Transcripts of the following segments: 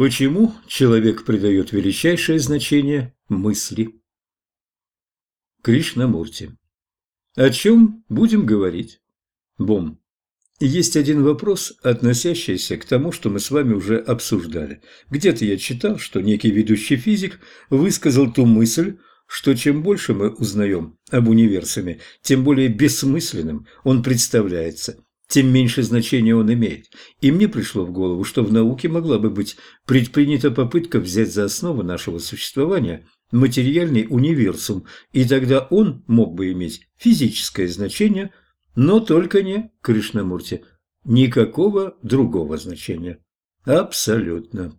Почему человек придает величайшее значение мысли? Кришнамурти. О чем будем говорить? Бом. Есть один вопрос, относящийся к тому, что мы с вами уже обсуждали. Где-то я читал, что некий ведущий физик высказал ту мысль, что чем больше мы узнаем об универсуме, тем более бессмысленным он представляется – тем меньше значения он имеет. И мне пришло в голову, что в науке могла бы быть предпринята попытка взять за основу нашего существования материальный универсум, и тогда он мог бы иметь физическое значение, но только не Кришнамурти. Никакого другого значения. Абсолютно.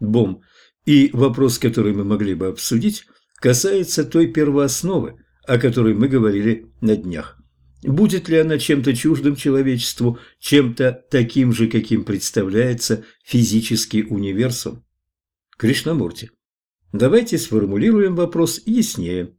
Бом. И вопрос, который мы могли бы обсудить, касается той первоосновы, о которой мы говорили на днях. Будет ли она чем-то чуждым человечеству, чем-то таким же, каким представляется физический универсум? Кришнамурти. Давайте сформулируем вопрос яснее.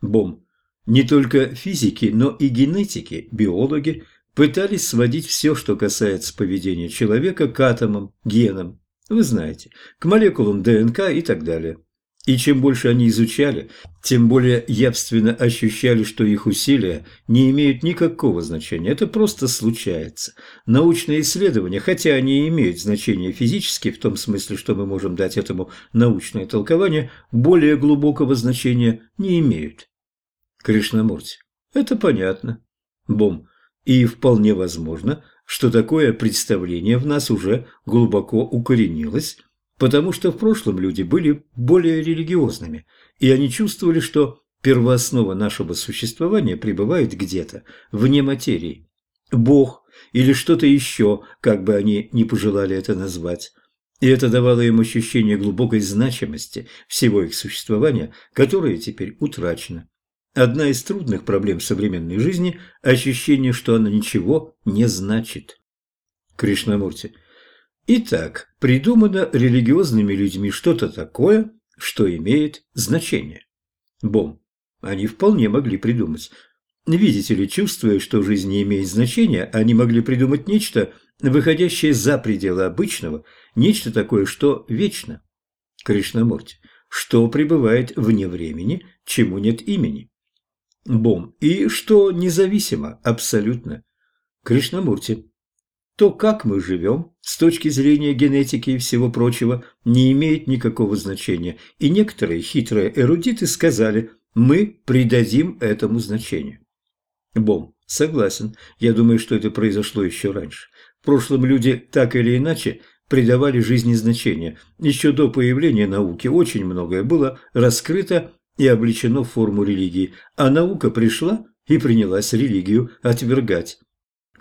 Бом. Не только физики, но и генетики, биологи пытались сводить все, что касается поведения человека, к атомам, генам, вы знаете, к молекулам ДНК и так далее. И чем больше они изучали, тем более явственно ощущали, что их усилия не имеют никакого значения. Это просто случается. Научные исследования, хотя они имеют значение физически, в том смысле, что мы можем дать этому научное толкование, более глубокого значения не имеют. Кришнамурти. Это понятно. Бом. И вполне возможно, что такое представление в нас уже глубоко укоренилось – потому что в прошлом люди были более религиозными, и они чувствовали, что первооснова нашего существования пребывает где-то, вне материи. Бог или что-то еще, как бы они ни пожелали это назвать. И это давало им ощущение глубокой значимости всего их существования, которое теперь утрачено. Одна из трудных проблем современной жизни – ощущение, что она ничего не значит. Кришнамурти, Итак, придумано религиозными людьми что-то такое, что имеет значение. Бом. Они вполне могли придумать. Видите ли, чувствуя, что жизнь не имеет значения, они могли придумать нечто, выходящее за пределы обычного, нечто такое, что вечно. Кришнамурти. Что пребывает вне времени, чему нет имени. Бом. И что независимо, абсолютно. Кришнамурти то, как мы живем, с точки зрения генетики и всего прочего, не имеет никакого значения, и некоторые хитрые эрудиты сказали «мы придадим этому значение». Бом, согласен, я думаю, что это произошло еще раньше. В прошлом люди так или иначе придавали жизни значение. Еще до появления науки очень многое было раскрыто и облечено в форму религии, а наука пришла и принялась религию отвергать.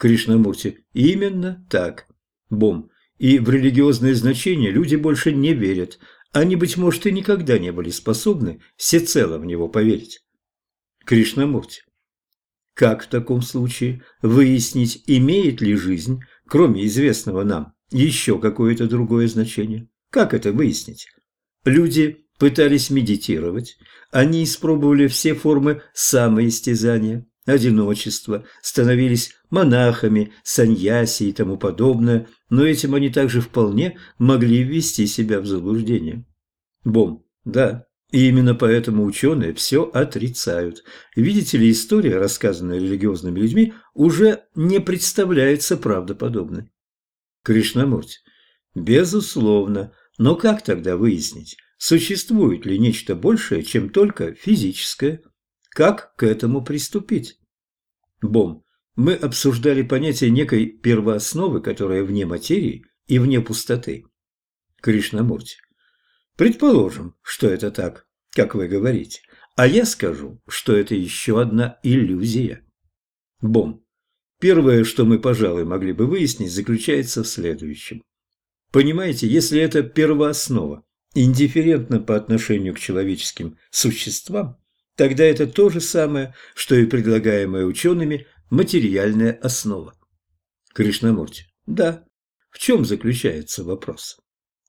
Кришнамурти. Именно так. Бом. И в религиозное значение люди больше не верят. Они, быть может, и никогда не были способны всецело в него поверить. Кришнамурти. Как в таком случае выяснить, имеет ли жизнь, кроме известного нам, еще какое-то другое значение? Как это выяснить? Люди пытались медитировать, они испробовали все формы самоистязания, одиночества, становились монахами, саньяси и тому подобное, но этим они также вполне могли ввести себя в заблуждение. Бом, да, и именно поэтому ученые все отрицают. Видите ли, история, рассказанная религиозными людьми, уже не представляется правдоподобной. Кришнамурти, безусловно, но как тогда выяснить, существует ли нечто большее, чем только физическое? Как к этому приступить? Бом. Мы обсуждали понятие некой первоосновы, которая вне материи и вне пустоты. Кришнамурти. Предположим, что это так, как вы говорите. А я скажу, что это еще одна иллюзия. Бом. Первое, что мы, пожалуй, могли бы выяснить, заключается в следующем. Понимаете, если это первооснова, индифферентна по отношению к человеческим существам, тогда это то же самое, что и предлагаемая учеными материальная основа. Кришнамурти. Да. В чем заключается вопрос?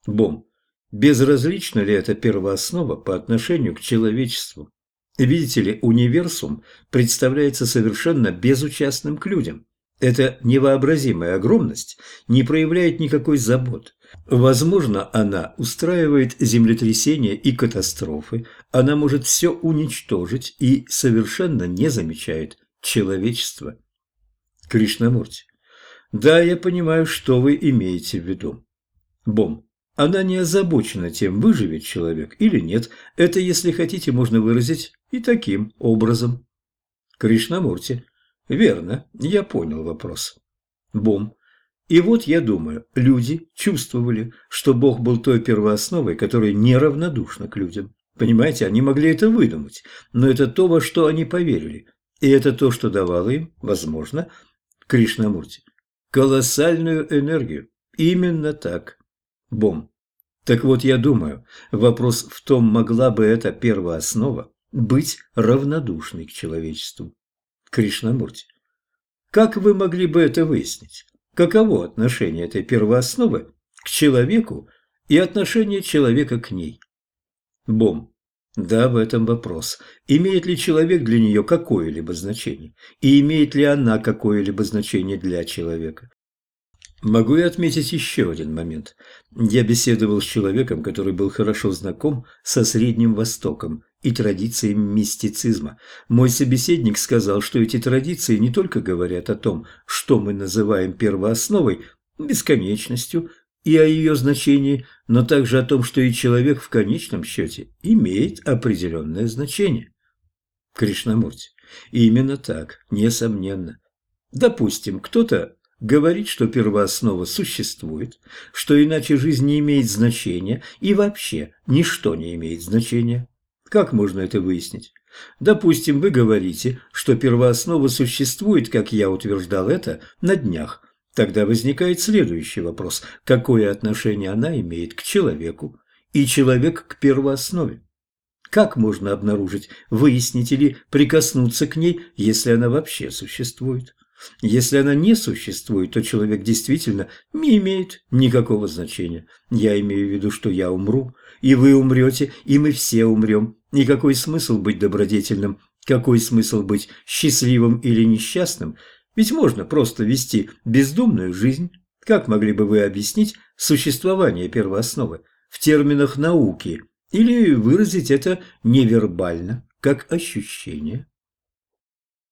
Бом. Безразлична ли эта первооснова по отношению к человечеству? Видите ли, универсум представляется совершенно безучастным к людям. Эта невообразимая огромность не проявляет никакой заботы, Возможно, она устраивает землетрясения и катастрофы, она может все уничтожить и совершенно не замечает человечества. Кришнамурти. Да, я понимаю, что вы имеете в виду. Бом. Она не озабочена тем, выживет человек или нет. Это, если хотите, можно выразить и таким образом. Кришнамурти. Верно, я понял вопрос. Бом. И вот я думаю, люди чувствовали, что Бог был той первоосновой, которая неравнодушна к людям. Понимаете, они могли это выдумать, но это то, во что они поверили. И это то, что давало им, возможно, Кришнамурти, колоссальную энергию. Именно так. Бом. Так вот, я думаю, вопрос в том, могла бы эта первооснова быть равнодушной к человечеству. Кришнамурти. Как вы могли бы это выяснить? Каково отношение этой первоосновы к человеку и отношение человека к ней? Бом. Да, в этом вопрос. Имеет ли человек для нее какое-либо значение? И имеет ли она какое-либо значение для человека? Могу я отметить еще один момент. Я беседовал с человеком, который был хорошо знаком со Средним Востоком и традициями мистицизма. Мой собеседник сказал, что эти традиции не только говорят о том, что мы называем первоосновой, бесконечностью, и о ее значении, но также о том, что и человек в конечном счете имеет определенное значение. Кришнамурти. Именно так, несомненно. Допустим, кто-то говорит, что первооснова существует, что иначе жизнь не имеет значения и вообще ничто не имеет значения. Как можно это выяснить? Допустим, вы говорите, что первооснова существует, как я утверждал это, на днях. Тогда возникает следующий вопрос. Какое отношение она имеет к человеку и человек к первооснове? Как можно обнаружить, выяснить или прикоснуться к ней, если она вообще существует? Если она не существует, то человек действительно не имеет никакого значения. Я имею в виду, что я умру, и вы умрете, и мы все умрем. Никакой смысл быть добродетельным, какой смысл быть счастливым или несчастным? Ведь можно просто вести бездумную жизнь. Как могли бы вы объяснить существование первоосновы в терминах науки или выразить это невербально, как ощущение?